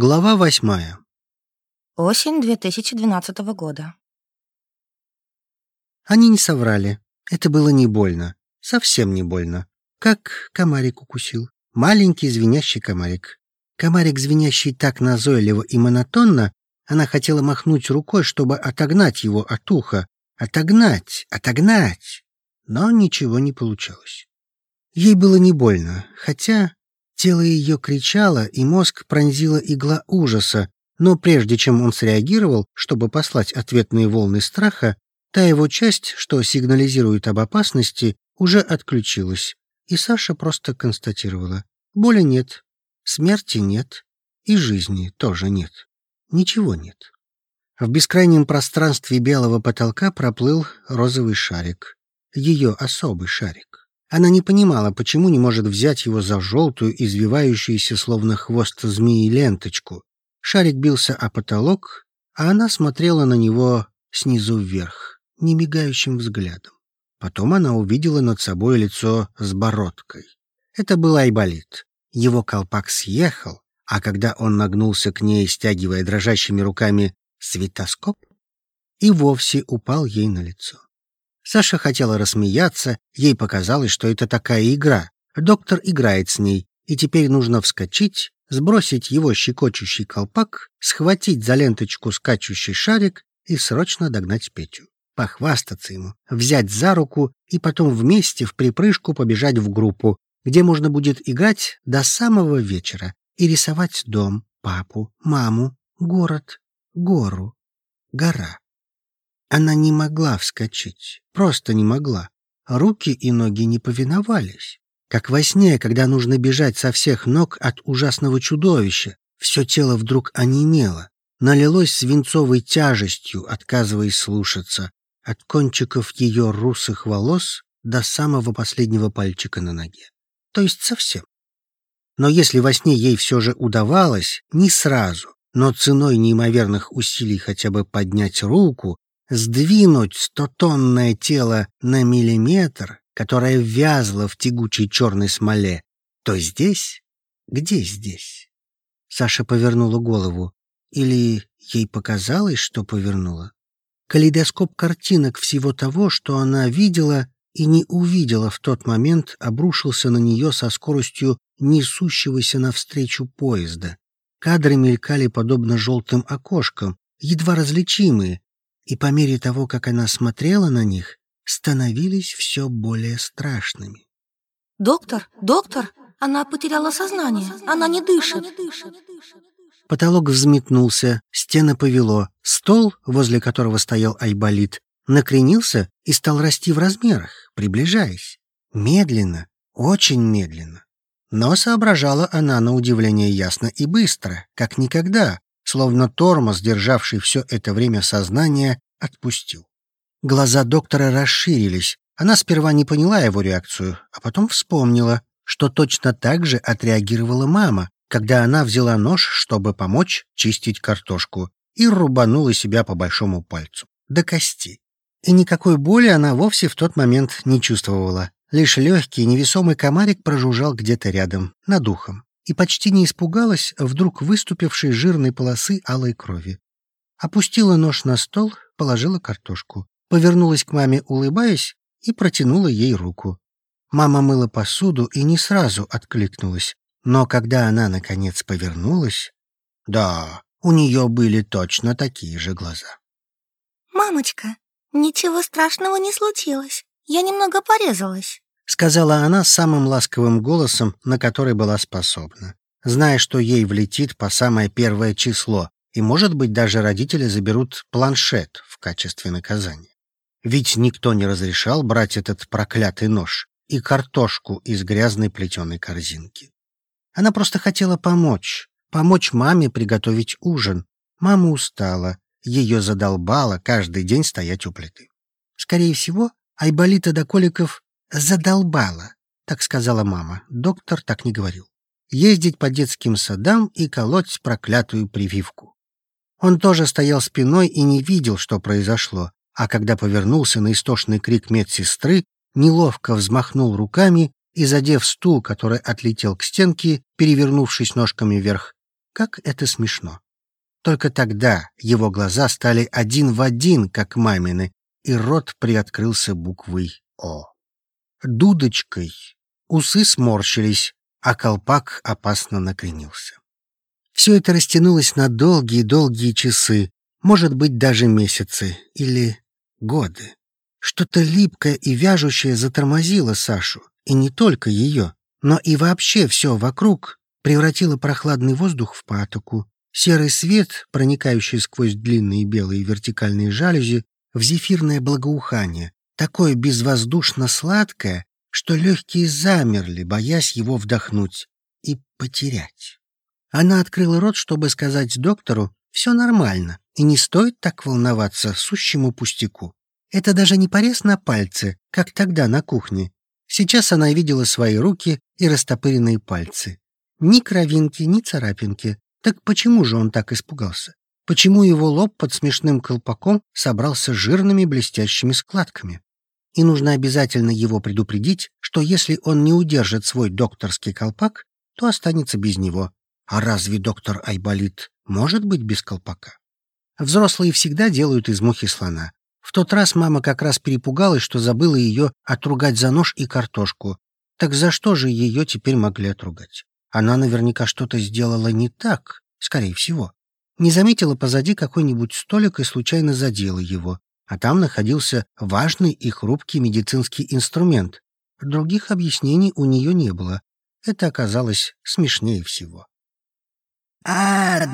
Глава восьмая. Осень 2012 года. Они не соврали. Это было не больно. Совсем не больно. Как комарик укусил. Маленький звенящий комарик. Комарик, звенящий так назойливо и монотонно, она хотела махнуть рукой, чтобы отогнать его от уха. Отогнать, отогнать. Но ничего не получалось. Ей было не больно, хотя Тело ее кричало, и мозг пронзила игла ужаса, но прежде чем он среагировал, чтобы послать ответные волны страха, та его часть, что сигнализирует об опасности, уже отключилась, и Саша просто констатировала: боли нет, смерти нет, и жизни тоже нет. Ничего нет. В бескрайнем пространстве белого потолка проплыл розовый шарик, ее особый шарик. Она не понимала, почему не может взять его за желтую, извивающуюся, словно хвост змеи, ленточку. Шарик бился о потолок, а она смотрела на него снизу вверх, немигающим взглядом. Потом она увидела над собой лицо с бородкой. Это был Айболит. Его колпак съехал, а когда он нагнулся к ней, стягивая дрожащими руками светоскоп, и вовсе упал ей на лицо. Саша хотела рассмеяться, ей показалось, что это такая игра. Доктор играет с ней, и теперь нужно вскочить, сбросить его щекочущий колпак, схватить за ленточку скачущий шарик и срочно догнать Петю. Похвастаться ему, взять за руку и потом вместе в припрыжку побежать в группу, где можно будет играть до самого вечера и рисовать дом, папу, маму, город, гору, гора. Она не могла вскочить, просто не могла. Руки и ноги не повиновались. Как во сне, когда нужно бежать со всех ног от ужасного чудовища, все тело вдруг онемело, налилось свинцовой тяжестью, отказываясь слушаться, от кончиков ее русых волос до самого последнего пальчика на ноге. То есть совсем. Но если во сне ей все же удавалось, не сразу, но ценой неимоверных усилий хотя бы поднять руку, сдвинуть стотонное тело на миллиметр, которое вязло в тягучей черной смоле, то здесь... Где здесь? Саша повернула голову. Или ей показалось, что повернула? Калейдоскоп картинок всего того, что она видела и не увидела в тот момент, обрушился на нее со скоростью несущегося навстречу поезда. Кадры мелькали подобно желтым окошкам, едва различимые, и по мере того, как она смотрела на них, становились все более страшными. «Доктор, доктор, она потеряла сознание, она не дышит». Потолок взметнулся, стены повело, стол, возле которого стоял Айболит, накренился и стал расти в размерах, приближаясь. Медленно, очень медленно. Но соображала она на удивление ясно и быстро, как никогда, словно тормоз, державший все это время сознание, отпустил. Глаза доктора расширились. Она сперва не поняла его реакцию, а потом вспомнила, что точно так же отреагировала мама, когда она взяла нож, чтобы помочь чистить картошку, и рубанула себя по большому пальцу, до кости. И никакой боли она вовсе в тот момент не чувствовала. Лишь легкий невесомый комарик прожужжал где-то рядом, над ухом и почти не испугалась вдруг выступившей жирной полосы алой крови. Опустила нож на стол, положила картошку, повернулась к маме, улыбаясь, и протянула ей руку. Мама мыла посуду и не сразу откликнулась, но когда она наконец повернулась, да, у нее были точно такие же глаза. Мамочка, ничего страшного не случилось. Я немного порезалась сказала она самым ласковым голосом, на который была способна, зная, что ей влетит по самое первое число, и, может быть, даже родители заберут планшет в качестве наказания. Ведь никто не разрешал брать этот проклятый нож и картошку из грязной плетеной корзинки. Она просто хотела помочь, помочь маме приготовить ужин. Мама устала, ее задолбало каждый день стоять у плиты. Скорее всего, Айболита Доколиков Задолбала, так сказала мама. Доктор так не говорил. Ездить по детским садам и колоть проклятую прививку. Он тоже стоял спиной и не видел, что произошло, а когда повернулся на истошный крик медсестры, неловко взмахнул руками и, задев стул, который отлетел к стенке, перевернувшись ножками вверх, как это смешно. Только тогда его глаза стали один в один, как мамины, и рот приоткрылся буквой «О». Дудочкой усы сморщились, а колпак опасно накренился. Все это растянулось на долгие-долгие часы, может быть, даже месяцы или годы. Что-то липкое и вяжущее затормозило Сашу, и не только ее, но и вообще все вокруг превратило прохладный воздух в патоку, серый свет, проникающий сквозь длинные белые вертикальные жалюзи, в зефирное благоухание, такое безвоздушно-сладкое, что легкие замерли, боясь его вдохнуть и потерять. Она открыла рот, чтобы сказать доктору, все нормально, и не стоит так волноваться сущему пустяку. Это даже не порез на пальце, как тогда на кухне. Сейчас она видела свои руки и растопыренные пальцы. Ни кровинки, ни царапинки. Так почему же он так испугался? Почему его лоб под смешным колпаком собрался жирными блестящими складками? И нужно обязательно его предупредить, что если он не удержит свой докторский колпак, то останется без него. А разве доктор Айболит может быть без колпака? Взрослые всегда делают из мухи слона. В тот раз мама как раз перепугалась, что забыла ее отругать за нож и картошку. Так за что же ее теперь могли отругать? Она наверняка что-то сделала не так, скорее всего. Не заметила позади какой-нибудь столик и случайно задела его, а там находился важный и хрупкий медицинский инструмент. Других объяснений у нее не было. Это оказалось смешнее всего. «Адреналин!»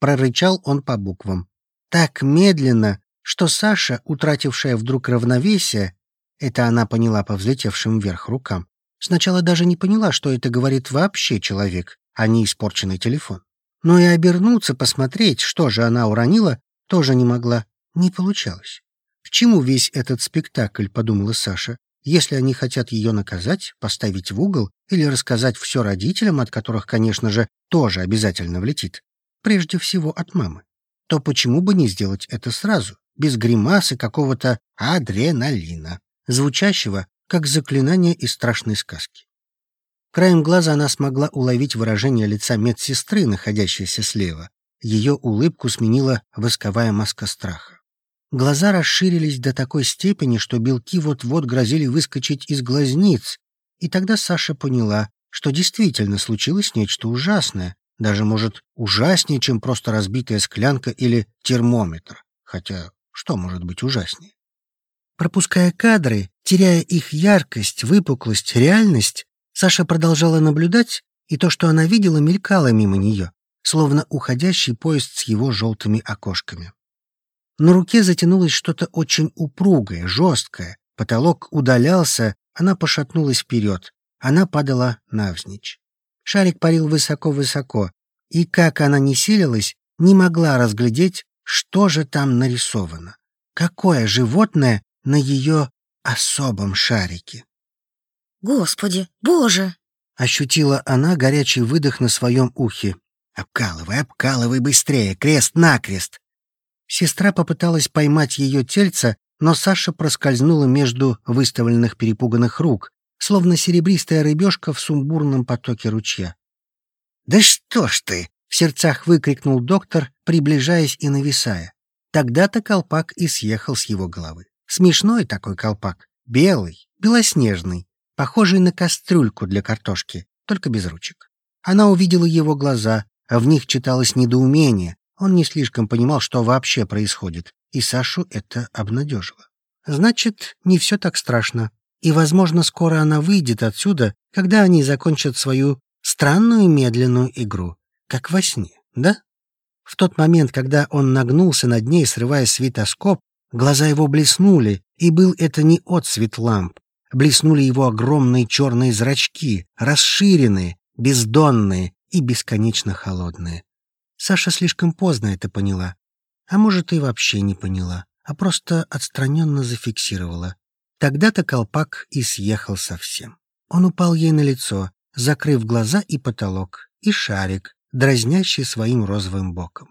Прорычал он по буквам. Так медленно, что Саша, утратившая вдруг равновесие, это она поняла по взлетевшим вверх рукам, сначала даже не поняла, что это говорит вообще человек, а не испорченный телефон. Но и обернуться, посмотреть, что же она уронила, тоже не могла. Не получалось. К чему весь этот спектакль, подумала Саша, если они хотят ее наказать, поставить в угол или рассказать все родителям, от которых, конечно же, тоже обязательно влетит прежде всего от мамы, то почему бы не сделать это сразу, без гримасы какого-то адреналина, звучащего как заклинание из страшной сказки? Краем глаза она смогла уловить выражение лица медсестры, находящейся слева. Ее улыбку сменила восковая маска страха. Глаза расширились до такой степени, что белки вот-вот грозили выскочить из глазниц, и тогда Саша поняла, что действительно случилось нечто ужасное, даже, может, ужаснее, чем просто разбитая склянка или термометр. Хотя, что может быть ужаснее? Пропуская кадры, теряя их яркость, выпуклость, реальность, Саша продолжала наблюдать, и то, что она видела, мелькало мимо нее, словно уходящий поезд с его желтыми окошками. На руке затянулось что-то очень упругое, жесткое. Потолок удалялся, она пошатнулась вперед. Она падала навзничь. Шарик парил высоко-высоко, и, как она не силилась, не могла разглядеть, что же там нарисовано. Какое животное на ее особом шарике. Господи, боже! Ощутила она горячий выдох на своем ухе. «Обкалывай, обкалывай быстрее, крест-накрест!» Сестра попыталась поймать ее тельце, но Саша проскользнула между выставленных перепуганных рук, словно серебристая рыбешка в сумбурном потоке ручья. «Да что ж ты!» — в сердцах выкрикнул доктор, приближаясь и нависая. Тогда-то колпак и съехал с его головы. Смешной такой колпак, белый, белоснежный, похожий на кастрюльку для картошки, только без ручек. Она увидела его глаза, а в них читалось недоумение. Он не слишком понимал, что вообще происходит, и Сашу это обнадежило. Значит, не все так страшно. И, возможно, скоро она выйдет отсюда, когда они закончат свою странную медленную игру, как во сне, да? В тот момент, когда он нагнулся над ней, срывая светоскоп, глаза его блеснули, и был это не отсвет ламп. Блеснули его огромные черные зрачки, расширенные, бездонные и бесконечно холодные. Саша слишком поздно это поняла. А может, и вообще не поняла, а просто отстраненно зафиксировала. Тогда-то колпак и съехал совсем. Он упал ей на лицо, закрыв глаза и потолок, и шарик, дразнящий своим розовым боком.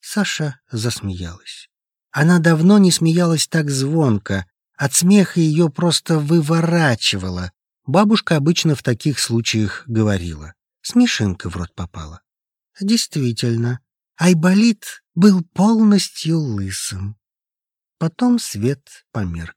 Саша засмеялась. Она давно не смеялась так звонко, от смеха ее просто выворачивало, Бабушка обычно в таких случаях говорила. Смешинка в рот попала. Действительно, Айболит был полностью лысым. Потом свет померк.